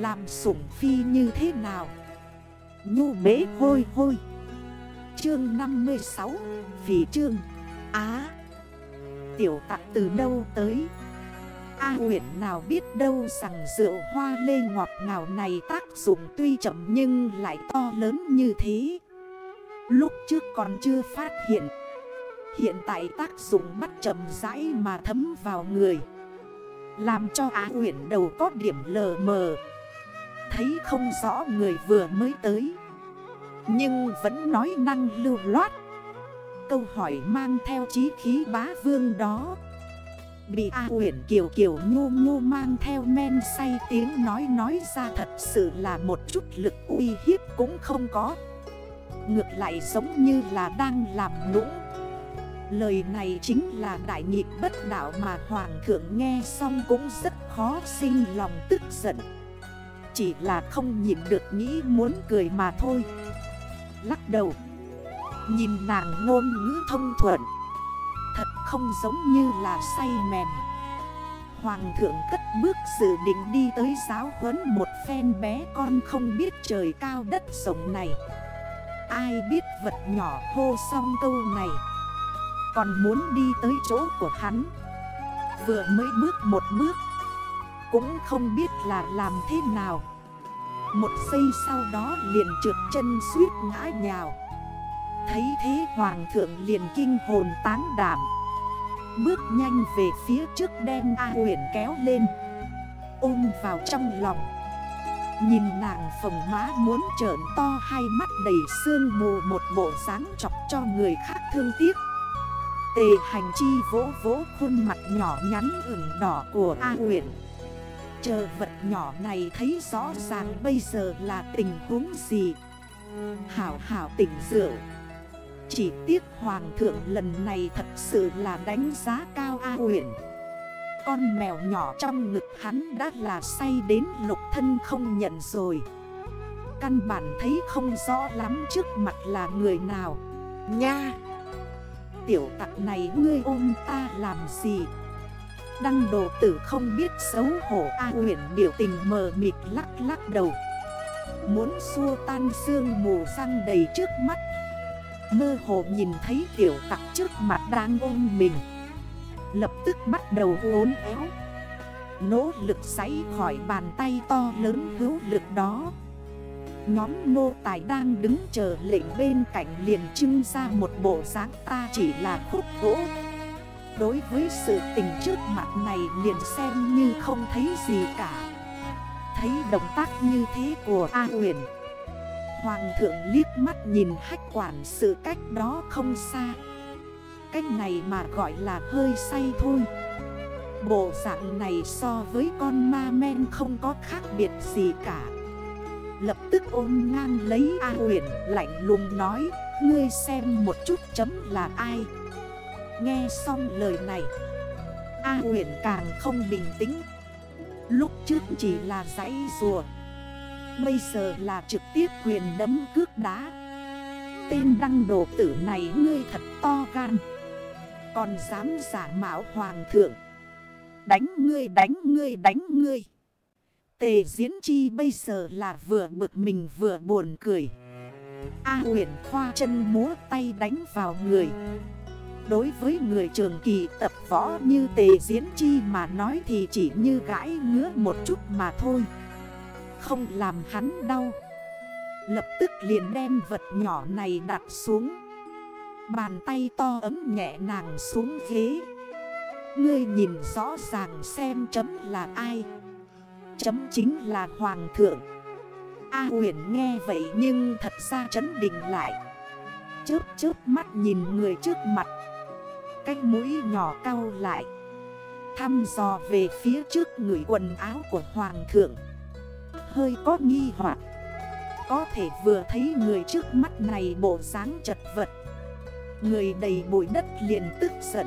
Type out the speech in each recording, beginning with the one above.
Làm sủng phi như thế nào? Nhu bế hôi hôi. Chương 56 Phỉ chương Á. Tiểu tặc từ đâu tới? A huyện nào biết đâu rằng rượu hoa lê ngọt ngào này tác dụng tuy chậm nhưng lại to lớn như thế. Lúc trước còn chưa phát hiện. Hiện tại tác dụng bắt chậm rãi mà thấm vào người. Làm cho Á huyện đầu có điểm lờ mờ. Thấy không rõ người vừa mới tới. Nhưng vẫn nói năng lưu loát. Câu hỏi mang theo chí khí bá vương đó. Bị A huyển kiều kiều nhu nhu mang theo men say tiếng nói nói ra thật sự là một chút lực uy hiếp cũng không có. Ngược lại giống như là đang làm nũng. Lời này chính là đại nghịch bất đạo mà Hoàng thượng nghe xong cũng rất khó sinh lòng tức giận. Chỉ là không nhìn được nghĩ muốn cười mà thôi. Lắc đầu, Nhìn nàng ngôn ngữ thông thuận, Thật không giống như là say mềm. Hoàng thượng cất bước dự định đi tới giáo huấn một phen bé con không biết trời cao đất rộng này. Ai biết vật nhỏ hô xong câu này, Còn muốn đi tới chỗ của hắn. Vừa mới bước một bước cũng không biết là làm thế nào. Một giây sau đó liền trượt chân suýt ngã nhào. Thấy thế hoàng thượng liền kinh hồn tán đảm. Bước nhanh về phía trước đem A huyền kéo lên. Ôm vào trong lòng. Nhìn nàng phồng má muốn trởn to hai mắt đầy sương mù một bộ dáng chọc cho người khác thương tiếc. Tề hành chi vỗ vỗ khuôn mặt nhỏ nhắn ửng đỏ của A huyền Chờ vật nhỏ này thấy rõ ràng bây giờ là tình huống gì? Hảo hảo tỉnh rượu. Chỉ tiếc hoàng thượng lần này thật sự là đánh giá cao A huyện Con mèo nhỏ trong ngực hắn đã là say đến lục thân không nhận rồi. Căn bản thấy không rõ lắm trước mặt là người nào. Nha! Tiểu tặc này ngươi ôm ta làm gì? Đăng đồ tử không biết xấu hổ, A huyển biểu tình mờ mịt lắc lắc đầu. Muốn xua tan sương mù răng đầy trước mắt. Mơ hồ nhìn thấy tiểu tặc trước mặt đang ôm mình. Lập tức bắt đầu uốn éo. Nỗ lực giấy khỏi bàn tay to lớn hữu lực đó. Nhóm nô tài đang đứng chờ lệnh bên cạnh liền trưng ra một bộ dáng ta chỉ là khúc gỗ. Đối với sự tình trước mặt này liền xem như không thấy gì cả. Thấy động tác như thế của A huyền Hoàng thượng liếc mắt nhìn hách quản sự cách đó không xa. Cách này mà gọi là hơi say thôi. Bộ dạng này so với con ma men không có khác biệt gì cả. Lập tức ôm ngang lấy A huyền lạnh lùng nói, Ngươi xem một chút chấm là ai? Nghe xong lời này, A huyện càng không bình tĩnh. Lúc trước chỉ là giấy rùa, Bây giờ là trực tiếp quyền đấm cước đá. Tên đăng đồ tử này ngươi thật to gan, Còn dám giả mạo hoàng thượng. Đánh ngươi đánh ngươi đánh ngươi. Tề diễn chi bây giờ là vừa bực mình vừa buồn cười. A huyện khoa chân múa tay đánh vào người. Đối với người trường kỳ tập võ như tề diễn chi mà nói thì chỉ như gãi ngứa một chút mà thôi. Không làm hắn đau. Lập tức liền đem vật nhỏ này đặt xuống. Bàn tay to ấm nhẹ nàng xuống ghế. Ngươi nhìn rõ ràng xem chấm là ai. Chấm chính là Hoàng thượng. A huyền nghe vậy nhưng thật ra chấn định lại. Chớp chớp mắt nhìn người trước mặt. Cái mũi nhỏ cau lại. Thăm dò về phía trước người quần áo của Hoàng thượng. Hơi có nghi hoặc. Có thể vừa thấy người trước mắt này bộ dáng chật vật. Người đầy bụi đất liền tức giận.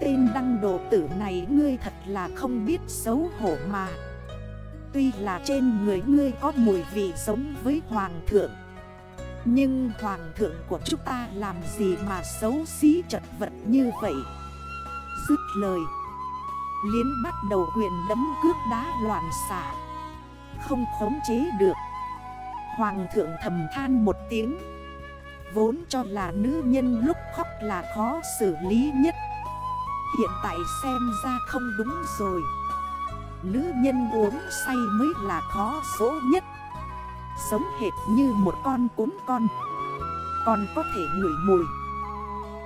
Tên đăng đồ tử này ngươi thật là không biết xấu hổ mà. Tuy là trên người ngươi có mùi vị giống với hoàng thượng. Nhưng hoàng thượng của chúng ta làm gì mà xấu xí chật vật như vậy? Dứt lời Liến bắt đầu quyền đấm cước đá loạn xạ. Không khống chế được. Hoàng thượng thầm than một tiếng. Vốn cho là nữ nhân lúc khóc là khó xử lý nhất. Hiện tại xem ra không đúng rồi. Nữ nhân uống say mới là khó số nhất. Sống hệt như một con cún con. Còn có thể ngửi mùi.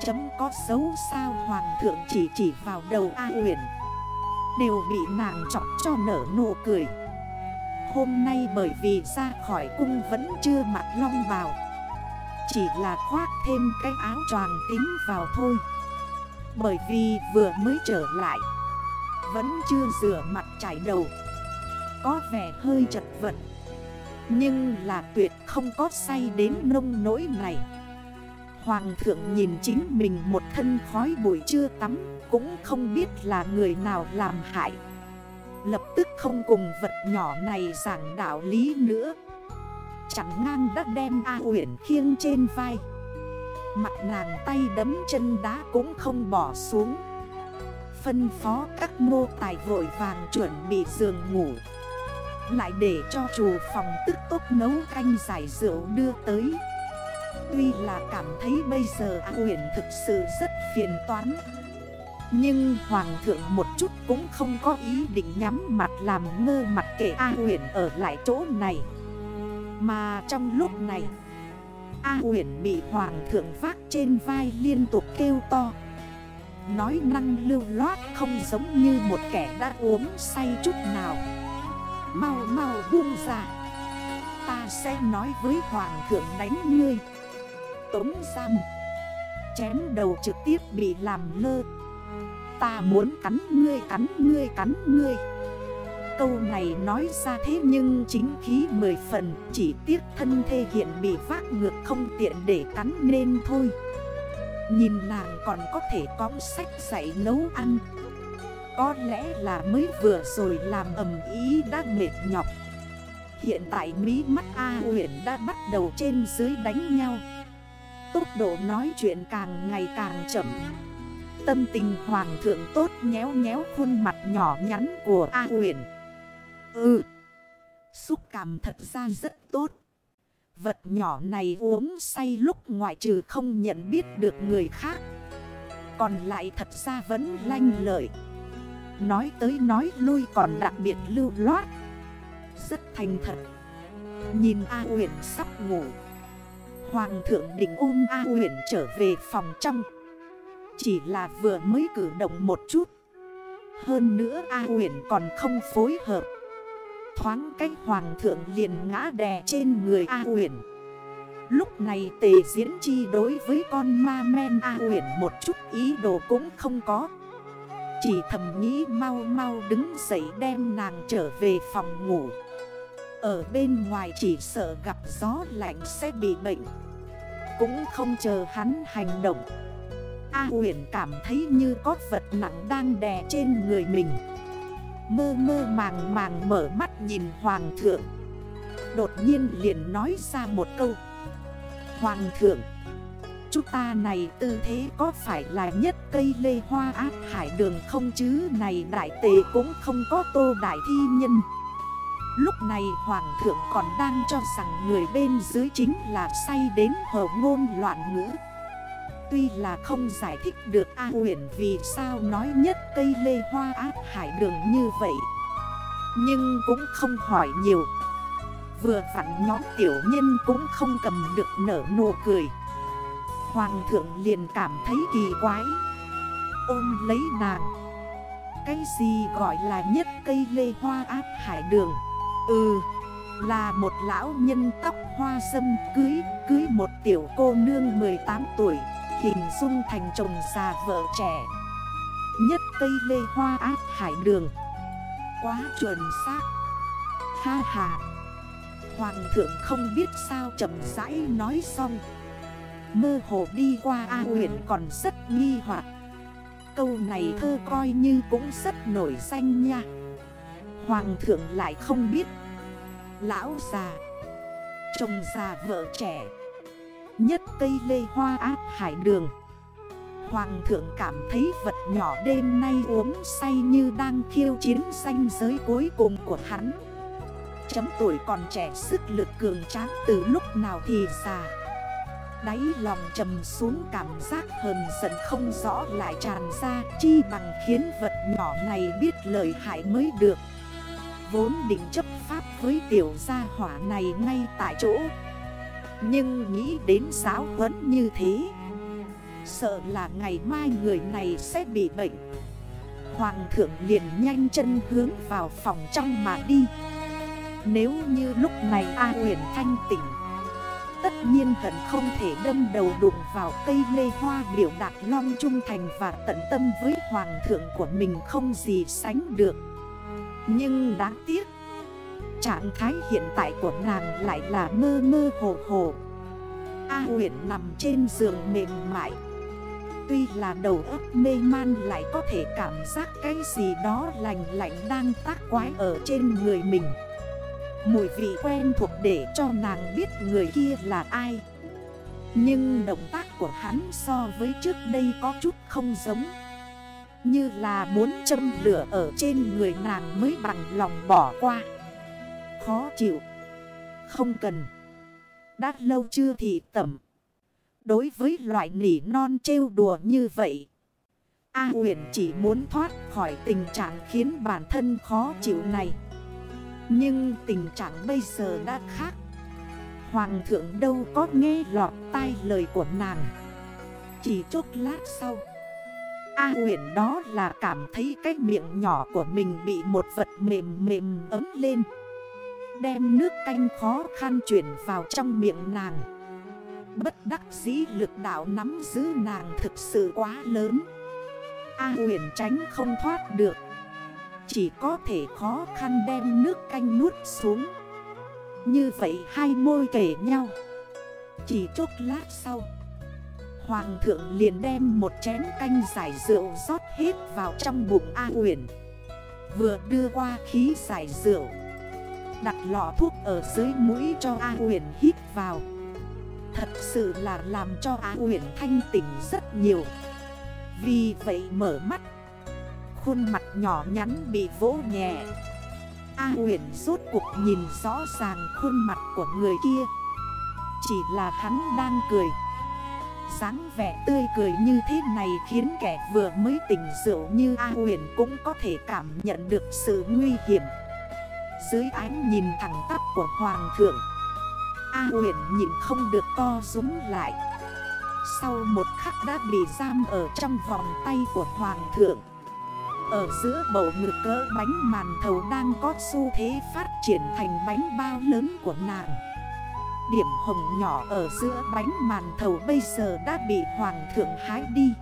Chấm có xấu sao hoàng thượng chỉ chỉ vào đầu A huyền Đều bị nàng chọc cho nở nụ cười. Hôm nay bởi vì ra khỏi cung vẫn chưa mặc long vào Chỉ là khoác thêm cái áo tròn tính vào thôi. Bởi vì vừa mới trở lại, Vẫn chưa rửa mặt chải đầu. Có vẻ hơi chật vật. Nhưng là tuyệt không có say đến nông nỗi này. Hoàng thượng nhìn chính mình một thân khói bụi chưa tắm, Cũng không biết là người nào làm hại. Lập tức không cùng vật nhỏ này giảng đạo lý nữa. Chẳng ngang đã đem A Uyển khiêng trên vai. Mặt nàng tay đấm chân đá cũng không bỏ xuống. Phân phó các nô tài vội vàng chuẩn bị giường ngủ. Lại để cho chủ phòng tức tốt nấu canh giải rượu đưa tới. Tuy là cảm thấy bây giờ A Uyển thực sự rất phiền toán. Nhưng Hoàng thượng một chút cũng không có ý định nhắm mặt làm ngơ mặt kể A Uyển ở lại chỗ này. Mà trong lúc này, A Uyển bị Hoàng thượng vác trên vai liên tục kêu to. Nói năng lưu loát không giống như một kẻ đã uống say chút nào. Mau mau buông ra. Ta sẽ nói với Hoàng thượng đánh ngươi. Tống giam. Chém đầu trực tiếp bị làm lơ Ta muốn cắn ngươi cắn ngươi cắn ngươi. Câu này nói ra thế nhưng chính khí mười phần, Chỉ tiếc thân thể hiện bị vác ngược không tiện để cắn nên thôi. Nhìn nàng còn có thể cõng sách dạy nấu ăn. Có lẽ là mới vừa rồi làm ầm ý đã mệt nhọc. Hiện tại mí mắt A huyện đã bắt đầu trên dưới đánh nhau. Tốc độ nói chuyện càng ngày càng chậm. Tâm tình hoàng thượng tốt nhéo nhéo khuôn mặt nhỏ nhắn của A huyền Ừ Xúc cảm thật ra rất tốt. Vật nhỏ này uống say lúc ngoại trừ không nhận biết được người khác. Còn lại thật ra vẫn lanh lợi. Nói tới nói lui còn đặc biệt lưu loát. Rất thành thật. Nhìn A uyển sắp ngủ. Hoàng thượng định ôm A huyện trở về phòng trong. Chỉ là vừa mới cử động một chút. Hơn nữa A huyện còn không phối hợp. Thoáng cách hoàng thượng liền ngã đè trên người A huyện Lúc này tề diễn chi đối với con ma men A huyện một chút ý đồ cũng không có. Chỉ thầm nghĩ mau mau đứng dậy đem nàng trở về phòng ngủ. Ở bên ngoài chỉ sợ gặp gió lạnh sẽ bị bệnh. Cũng không chờ hắn hành động. A huyền cảm thấy như có vật nặng đang đè trên người mình. Mơ mơ màng màng mở mắt nhìn hoàng thượng. Đột nhiên liền nói ra một câu. Hoàng thượng Chúng ta này tư thế có phải là nhất cây lê hoa ác hải đường không chứ? Này đại tề cũng không có tô đại thi nhân. Lúc này hoàng thượng còn đang cho rằng người bên dưới chính là say đến hở ngôn loạn ngữ. Tuy là không giải thích được A huyền vì sao nói nhất cây lê hoa ác hải đường như vậy, Nhưng cũng không hỏi nhiều. Vừa phản nhóm tiểu nhân cũng không cầm được nở nụ cười. Hoàng thượng liền cảm thấy kỳ quái. Ôm lấy nàng. Cái gì gọi là nhất cây lê hoa áp hải đường? Ừ Là một lão nhân tóc hoa sâm cưới Cưới một tiểu cô nương 18 tuổi, Hình dung thành chồng già vợ trẻ. Nhất cây lê hoa áp hải đường. Quá chuẩn xác. Ha ha. Hoàng thượng không biết sao chậm rãi nói xong. Mơ hồ đi qua A huyện còn rất nghi hoặc. Câu này thơ coi như cũng rất nổi danh nha. Hoàng thượng lại không biết. Lão già. Chồng già vợ trẻ. Nhất cây lê hoa ác hải đường. Hoàng thượng cảm thấy vật nhỏ đêm nay uống say như đang khiêu chiến xanh giới cuối cùng của hắn. Chấm tuổi còn trẻ sức lực cường tráng từ lúc nào thì già. Đáy lòng trầm xuống cảm giác hờn giận không rõ lại tràn ra, Chi bằng khiến vật nhỏ này biết lời hại mới được. Vốn định chấp pháp với tiểu gia hỏa này ngay tại chỗ. Nhưng nghĩ đến giáo huấn như thế, Sợ là ngày mai người này sẽ bị bệnh. Hoàng thượng liền nhanh chân hướng vào phòng trong mà đi. Nếu như lúc này A huyền thanh tỉnh Tất nhiên hận không thể đâm đầu đụng vào cây lê hoa biểu đạt long trung thành và tận tâm với hoàng thượng của mình không gì sánh được. Nhưng đáng tiếc, Trạng thái hiện tại của nàng lại là mơ mơ hồ hồ. A huyện nằm trên giường mềm mại. Tuy là đầu óc mê man lại có thể cảm giác cái gì đó lành lạnh đang tác quái ở trên người mình. Mùi vị quen thuộc để cho nàng biết người kia là ai. Nhưng động tác của hắn so với trước đây có chút không giống. Như là muốn châm lửa ở trên người nàng mới bằng lòng bỏ qua. Khó chịu. Không cần. Đã lâu chưa thì tẩm. Đối với loại nỉ non trêu đùa như vậy, A huyền chỉ muốn thoát khỏi tình trạng khiến bản thân khó chịu này. Nhưng tình trạng bây giờ đã khác. Hoàng thượng đâu có nghe lọt tai lời của nàng. Chỉ chốc lát sau, A huyền đó là cảm thấy cái miệng nhỏ của mình bị một vật mềm mềm ấm lên. Đem nước canh khó khăn chuyển vào trong miệng nàng. Bất đắc dĩ lực đạo nắm giữ nàng thực sự quá lớn. A huyền tránh không thoát được. Chỉ có thể khó khăn đem nước canh nuốt xuống. Như vậy hai môi kể nhau. Chỉ chút lát sau, Hoàng thượng liền đem một chén canh giải rượu rót hết vào trong bụng A huyền Vừa đưa qua khí giải rượu, Đặt lọ thuốc ở dưới mũi cho A huyền hít vào. Thật sự là làm cho a Uyển thanh tỉnh rất nhiều. Vì vậy mở mắt Khuôn mặt nhỏ nhắn bị vỗ nhẹ. A Uyển rốt cuộc nhìn rõ ràng khuôn mặt của người kia. Chỉ là hắn đang cười. dáng vẻ tươi cười như thế này khiến kẻ vừa mới tỉnh rượu như A huyền cũng có thể cảm nhận được sự nguy hiểm. Dưới ánh nhìn thẳng tắp của Hoàng thượng, A huyền nhìn không được co rúm lại. Sau một khắc đã bị giam ở trong vòng tay của hoàng thượng ở giữa bầu ngực cỡ bánh màn thầu đang có xu thế phát triển thành bánh bao lớn của nàng. Điểm hồng nhỏ ở giữa bánh màn thầu bây giờ đã bị hoàng thượng hái đi.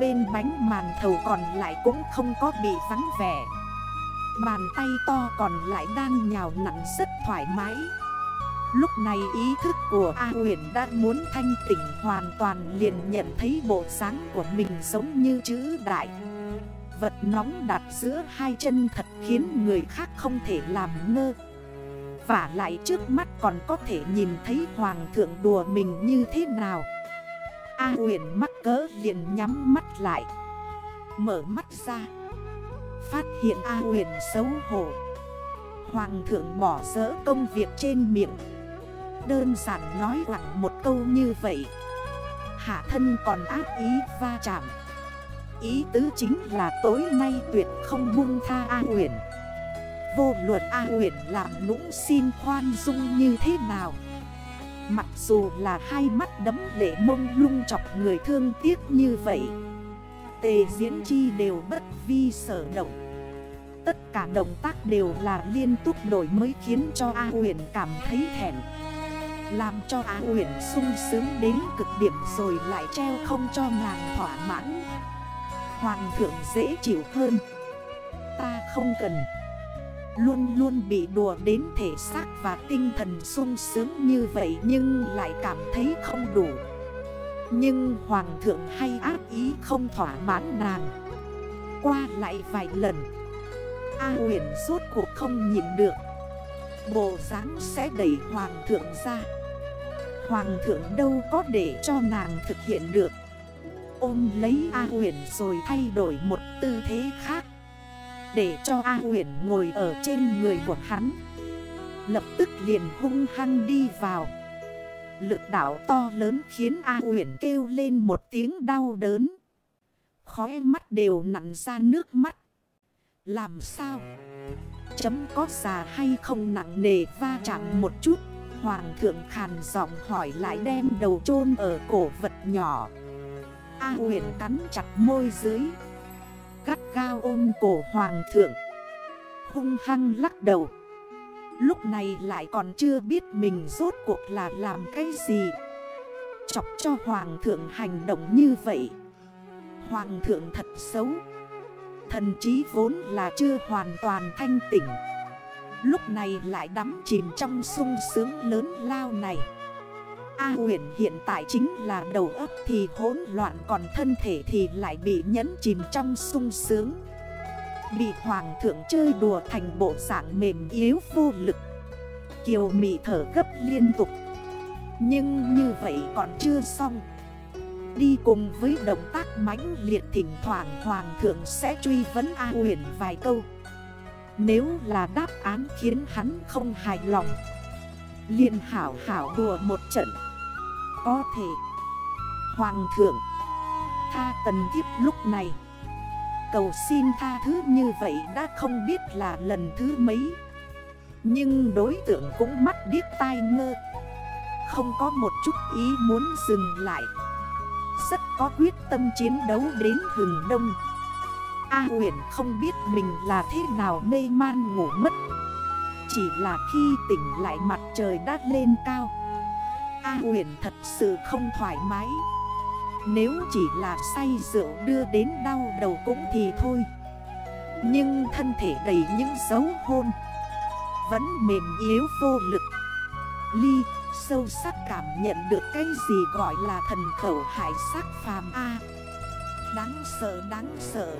Bên bánh màn thầu còn lại cũng không có bị vắng vẻ. Bàn tay to còn lại đang nhào nặng rất thoải mái. Lúc này ý thức của A huyền đã muốn thanh tỉnh hoàn toàn liền nhận thấy bộ dáng của mình giống như chữ đại. Vật nóng đặt giữa hai chân thật khiến người khác không thể làm ngơ. Và lại trước mắt còn có thể nhìn thấy hoàng thượng đùa mình như thế nào. A huyền mắc cỡ liền nhắm mắt lại. Mở mắt ra. Phát hiện A huyền xấu hổ. Hoàng thượng bỏ dỡ công việc trên miệng. Đơn giản nói quặng một câu như vậy. Hạ thân còn ác ý va chạm. Ý tứ chính là tối nay tuyệt không buông tha A huyền Vô luật A huyền làm nũng xin khoan dung như thế nào. Mặc dù là hai mắt đấm lệ mông lung chọc người thương tiếc như vậy, Tề diễn chi đều bất vi sở động. Tất cả động tác đều là liên tục đổi mới khiến cho A huyền cảm thấy thẻn làm cho Á Uyển sung sướng đến cực điểm rồi lại treo không cho nàng thỏa mãn. Hoàng thượng dễ chịu hơn. Ta không cần. Luôn luôn bị đùa đến thể xác và tinh thần sung sướng như vậy Nhưng lại cảm thấy không đủ. Nhưng Hoàng thượng hay ác ý không thỏa mãn nàng. Qua lại vài lần, A huyền suốt cuộc không nhìn được. Bộ dáng sẽ đẩy Hoàng thượng ra. Hoàng thượng đâu có để cho nàng thực hiện được. Ôm lấy A huyền rồi thay đổi một tư thế khác. Để cho A huyền ngồi ở trên người của hắn. Lập tức liền hung hăng đi vào. Lực đảo to lớn khiến A Uyển kêu lên một tiếng đau đớn. Khóe mắt đều nặn ra nước mắt. Làm sao? Chấm có già hay không nặng nề va chạm một chút. Hoàng thượng khàn giọng hỏi lại đem đầu chôn ở cổ vật nhỏ. A huyền cắn chặt môi dưới. Gắt cao ôm cổ hoàng thượng. Hung hăng lắc đầu. Lúc này lại còn chưa biết mình rốt cuộc là làm cái gì. Chọc cho hoàng thượng hành động như vậy. Hoàng thượng thật xấu. Thần trí vốn là chưa hoàn toàn thanh tỉnh Lúc này lại đắm chìm trong sung sướng lớn lao này. A huyền hiện tại chính là đầu ấp thì hỗn loạn Còn thân thể thì lại bị nhấn chìm trong sung sướng. Bị hoàng thượng chơi đùa thành bộ dạng mềm yếu vô lực. Kiều mị thở gấp liên tục. Nhưng như vậy còn chưa xong. Đi cùng với động tác mãnh liệt thỉnh thoảng hoàng thượng sẽ truy vấn A huyền vài câu. Nếu là đáp án khiến hắn không hài lòng, liền hảo hảo đùa một trận. Có thể. Hoàng thượng. Tha tần thiếp lúc này. Cầu xin tha thứ như vậy đã không biết là lần thứ mấy. Nhưng đối tượng cũng mắt điếc tai ngơ. Không có một chút ý muốn dừng lại. Rất có quyết tâm chiến đấu đến hừng đông. A huyện không biết mình là thế nào mê man ngủ mất. Chỉ là khi tỉnh lại mặt trời đã lên cao. A huyền thật sự không thoải mái. Nếu chỉ là say rượu đưa đến đau đầu cũng thì thôi. Nhưng thân thể đầy những dấu hôn Vẫn mềm yếu vô lực. Ly, sâu sắc cảm nhận được cái gì gọi là thần khẩu hải sắc phàm A. Đáng sợ đáng sợ.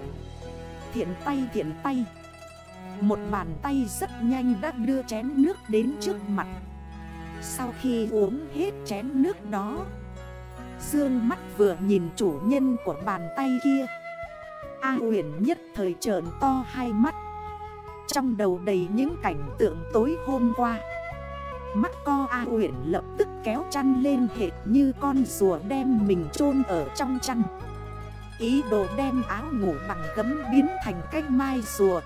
Thiện tay thiện tay. Một bàn tay rất nhanh đã đưa chén nước đến trước mặt. Sau khi uống hết chén nước đó, Dương mắt vừa nhìn chủ nhân của bàn tay kia. A huyền nhất thời trợn to hai mắt. Trong đầu đầy những cảnh tượng tối hôm qua, Mắt co A huyền lập tức kéo chăn lên hệt như con rùa đem mình chôn ở trong chăn. Ý đồ đem áo ngủ bằng gấm biến thành cách mai rùa.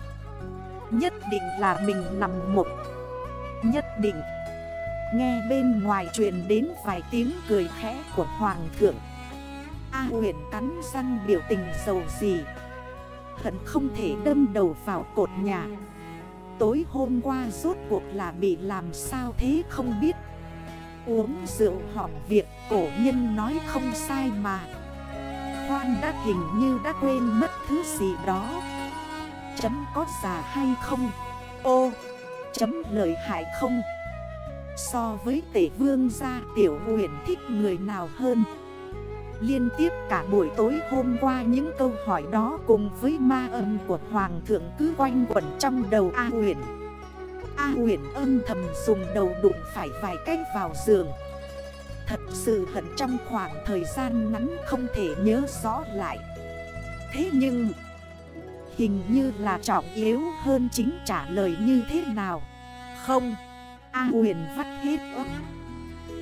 Nhất định là mình nằm một. Nhất định Nghe bên ngoài truyền đến vài tiếng cười khẽ của Hoàng thượng. A huyện cắn răng biểu tình dầu gì Hận không thể đâm đầu vào cột nhà. Tối hôm qua rốt cuộc là bị làm sao thế không biết. Uống rượu họp việc, cổ nhân nói không sai mà. Khoan đã hình như đã quên mất thứ gì đó. Chấm có già hay không? Ô, Chấm lợi hại không? So với tể vương gia tiểu huyền thích người nào hơn? Liên tiếp cả buổi tối hôm qua những câu hỏi đó cùng với ma âm của Hoàng thượng cứ quanh quẩn trong đầu A huyền. A huyền âm thầm dùng đầu đụng phải vài cách vào giường. Thật sự hận trong khoảng thời gian ngắn không thể nhớ rõ lại. Thế nhưng, Hình như là trọng yếu hơn chính trả lời như thế nào. Không A huyền vắt hết ớt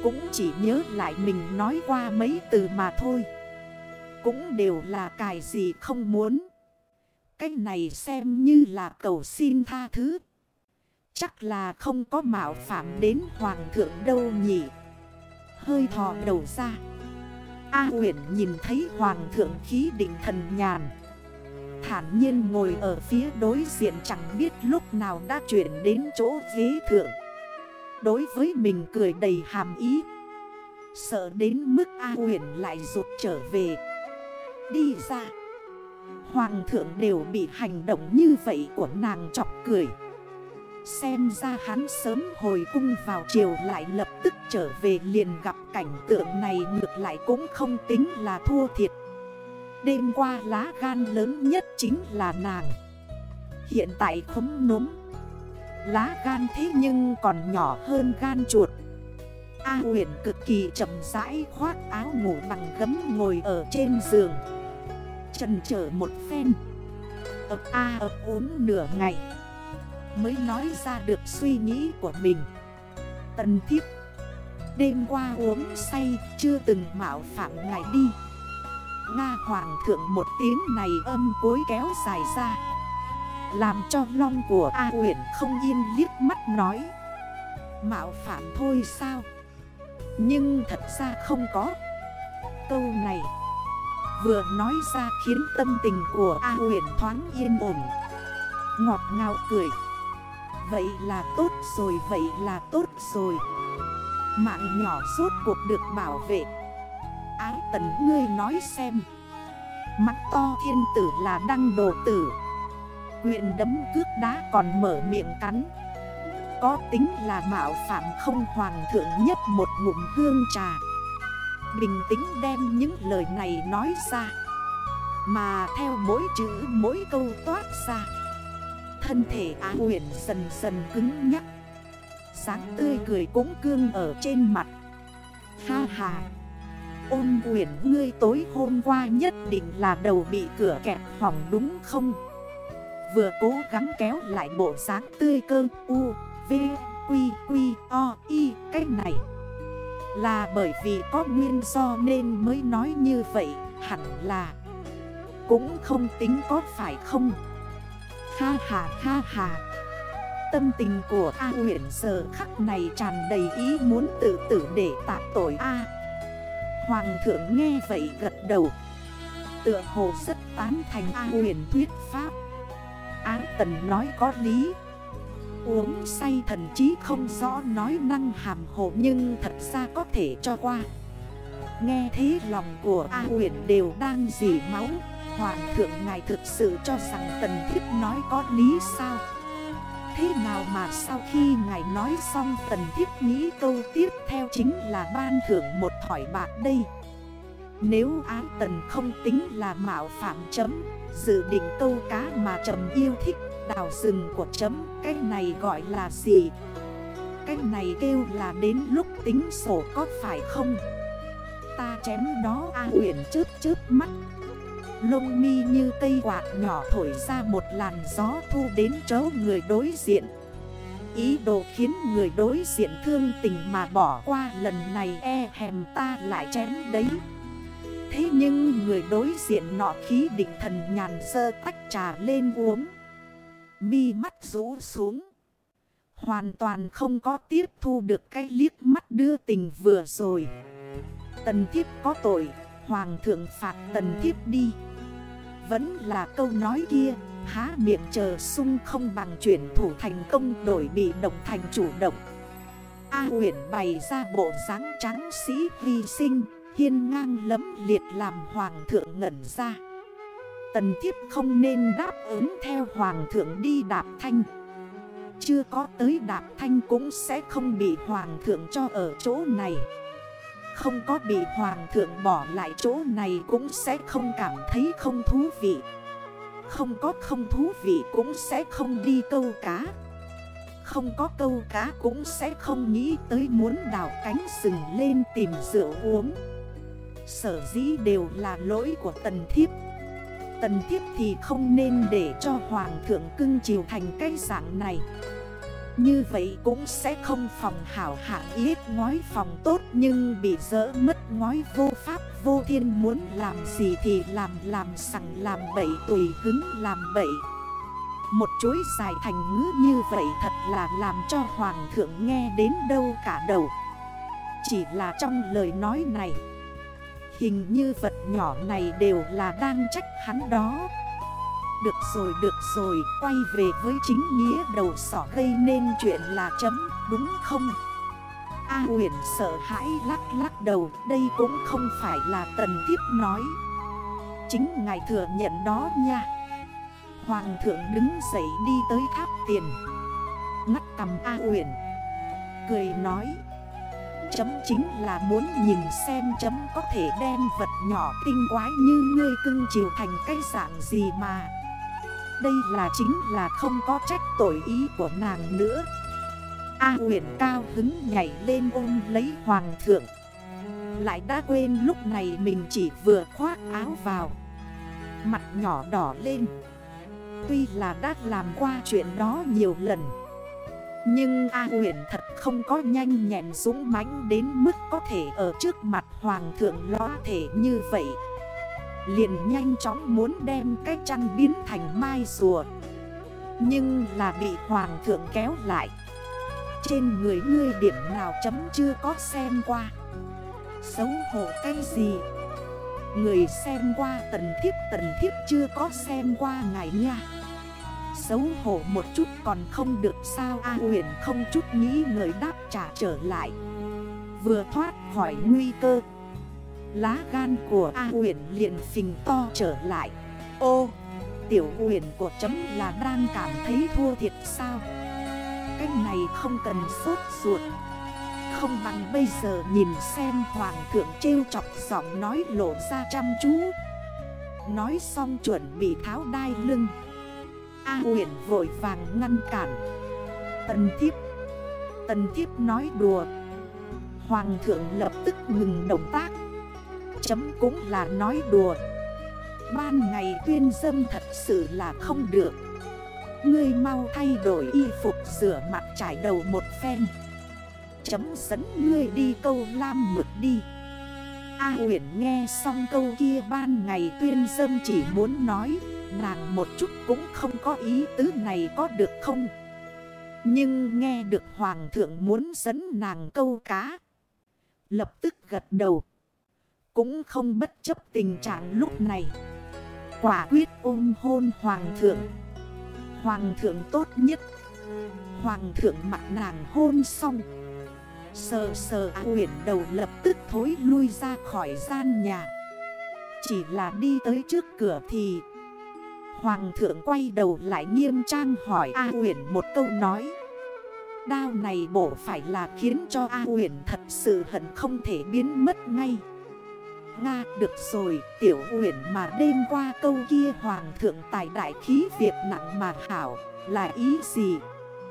Cũng chỉ nhớ lại mình nói qua mấy từ mà thôi. Cũng đều là cài gì không muốn. Cái này xem như là cầu xin tha thứ. Chắc là không có mạo phạm đến hoàng thượng đâu nhỉ. Hơi thò đầu ra. A huyền nhìn thấy hoàng thượng khí định thần nhàn. Thản nhiên ngồi ở phía đối diện chẳng biết lúc nào đã chuyển đến chỗ ghế thượng. Đối với mình cười đầy hàm ý. Sợ đến mức A huyền lại rụt trở về. Đi ra. Hoàng thượng đều bị hành động như vậy của nàng chọc cười. Xem ra hắn sớm hồi cung vào chiều lại lập tức trở về liền gặp cảnh tượng này ngược lại cũng không tính là thua thiệt. Đêm qua lá gan lớn nhất chính là nàng. Hiện tại khống núm. Lá gan thế nhưng còn nhỏ hơn gan chuột. A huyền cực kỳ chậm rãi khoác áo ngủ bằng gấm ngồi ở trên giường. Trần trở một phen. Ập a ập uống nửa ngày. Mới nói ra được suy nghĩ của mình. Tần thiếp, Đêm qua uống say, chưa từng mạo phạm ngài đi. Nga hoàng thượng một tiếng này âm cối kéo dài ra. Làm cho long của A Uyển không yên liếc mắt nói. Mạo phạm thôi sao? Nhưng thật ra không có. Câu này Vừa nói ra khiến tâm tình của A Uyển thoáng yên ổn. Ngọt ngào cười. Vậy là tốt rồi, vậy là tốt rồi. Mạng nhỏ suốt cuộc được bảo vệ. Ái tần ngươi nói xem. Mắt to thiên tử là đăng đồ tử. Quyền đấm cước đá còn mở miệng cắn. Có tính là mạo phạm không hoàng thượng nhất một ngụm hương trà. Bình tĩnh đem những lời này nói ra. Mà theo mỗi chữ mỗi câu toát ra. Thân thể á huyền dần dần cứng nhắc. Sáng tươi cười cũng cương ở trên mặt. Ha ha. Ôn quyển ngươi tối hôm qua nhất định là đầu bị cửa kẹt hỏng đúng không? Vừa cố gắng kéo lại bộ dáng tươi cơ U, V, Quy, Quy, O, Y cách này. Là bởi vì có nguyên do nên mới nói như vậy Hẳn là Cũng không tính có phải không? Ha ha ha ha. Tâm tình của A huyện giờ khắc này tràn đầy ý muốn tự tử để tạ tội A. Hoàng thượng nghe vậy gật đầu. Tựa hồ rất tán thành A huyền thuyết pháp tần nói có lý. Uống say thần chí không rõ nói năng hàm hồ Nhưng thật ra có thể cho qua. Nghe thế lòng của A huyền đều đang dì máu. Hoàng thượng ngài thực sự cho rằng tần thiết nói có lý sao? Thế nào mà sau khi ngài nói xong tần thiết nghĩ câu tiếp theo chính là ban thưởng một thỏi bạc đây? Nếu ái tần không tính là mạo phạm chấm, Dự định câu cá mà trầm yêu thích, đào rừng của chấm, Cái này gọi là gì? Cái này kêu là đến lúc tính sổ có phải không? Ta chém đó A huyền chớp chớp mắt Lông mi như cây quạt nhỏ thổi ra một làn gió thu đến chỗ người đối diện Ý đồ khiến người đối diện thương tình mà bỏ qua lần này e hèm ta lại chém đấy Thế nhưng người đối diện nọ khí định thần nhàn sơ tách trà lên uống. Mi mắt rũ xuống. Hoàn toàn không có tiếp thu được cái liếc mắt đưa tình vừa rồi. Tần thiếp có tội, Hoàng thượng phạt tần thiếp đi. Vẫn là câu nói kia, Há miệng chờ sung không bằng chuyển thủ thành công đổi bị động thành chủ động. A huyện bày ra bộ dáng trắng sĩ vi sinh. Hiên ngang lấm liệt làm hoàng thượng ngẩn ra. Tần thiếp không nên đáp ứng theo hoàng thượng đi đạp thanh. Chưa có tới đạp thanh cũng sẽ không bị hoàng thượng cho ở chỗ này. Không có bị hoàng thượng bỏ lại chỗ này cũng sẽ không cảm thấy không thú vị. Không có không thú vị cũng sẽ không đi câu cá. Không có câu cá cũng sẽ không nghĩ tới muốn đào cánh rừng lên tìm rượu uống. Sở dĩ đều là lỗi của tần thiếp. Tần thiếp thì không nên để cho hoàng thượng cưng chiều thành cái dạng này. Như vậy cũng sẽ không phòng hảo hạ yết ngói phòng tốt, Nhưng bị dỡ mất ngói vô pháp, vô thiên muốn làm gì thì làm làm sẵn, làm bậy, tùy hứng làm bậy. Một chuỗi dài thành ngữ như vậy thật là làm cho hoàng thượng nghe đến đâu cả đầu. Chỉ là trong lời nói này Hình như vật nhỏ này đều là đang trách hắn đó. Được rồi được rồi, quay về với chính nghĩa đầu sỏ gây nên chuyện là chấm, đúng không? A huyền sợ hãi lắc lắc đầu, Đây cũng không phải là tần thiếp nói. Chính ngài thừa nhận đó nha. Hoàng thượng đứng dậy đi tới tháp tiền. Ngắt cầm A huyền Cười nói Chấm chính là muốn nhìn xem chấm có thể đem vật nhỏ tinh quái như ngươi cưng chiều thành cái dạng gì mà. Đây là chính là không có trách tội ý của nàng nữa. A huyện cao hứng nhảy lên ôm lấy hoàng thượng. Lại đã quên lúc này mình chỉ vừa khoác áo vào. Mặt nhỏ đỏ lên. Tuy là đã làm qua chuyện đó nhiều lần. Nhưng A huyện thật không có nhanh nhẹn dũng mãnh đến mức có thể ở trước mặt hoàng thượng lo thể như vậy. Liền nhanh chóng muốn đem cái chăn biến thành mai rùa. Nhưng là bị hoàng thượng kéo lại. Trên người ngươi điểm nào chấm chưa có xem qua. Xấu hổ cái gì? Người xem qua tần thiếp tần thiếp chưa có xem qua ngài nha. Xấu hổ một chút còn không được sao A huyền không chút nghĩ người đáp trả trở lại. Vừa thoát khỏi nguy cơ Lá gan của A huyền liền phình to trở lại. Ô, tiểu huyền của chấm là đang cảm thấy thua thiệt sao? Cách này không cần sốt ruột. Không bằng bây giờ nhìn xem hoàng thượng trêu chọc giọng nói lộ ra chăm chú. Nói xong chuẩn bị tháo đai lưng. A huyền vội vàng ngăn cản. Tần thiếp Tần thiếp nói đùa. Hoàng thượng lập tức ngừng động tác. Chấm cũng là nói đùa. Ban ngày tuyên dâm thật sự là không được. Ngươi mau thay đổi y phục rửa mặt trải đầu một phen. Chấm dẫn ngươi đi câu lam mực đi. A huyền nghe xong câu kia ban ngày tuyên dâm chỉ muốn nói. Nàng một chút cũng không có ý tứ này có được không? Nhưng nghe được hoàng thượng muốn dẫn nàng câu cá. Lập tức gật đầu. Cũng không bất chấp tình trạng lúc này. Quả quyết ôm hôn hoàng thượng. Hoàng thượng tốt nhất. Hoàng thượng mặt nàng hôn xong. Sờ sờ huyển đầu lập tức thối lui ra khỏi gian nhà. Chỉ là đi tới trước cửa thì Hoàng thượng quay đầu lại nghiêm trang hỏi A huyền một câu nói. Đao này bổ phải là khiến cho A huyền thật sự hận không thể biến mất ngay. Nga, được rồi, tiểu huyền mà đêm qua câu kia Hoàng thượng tài đại khí việc nặng mà hảo, là ý gì?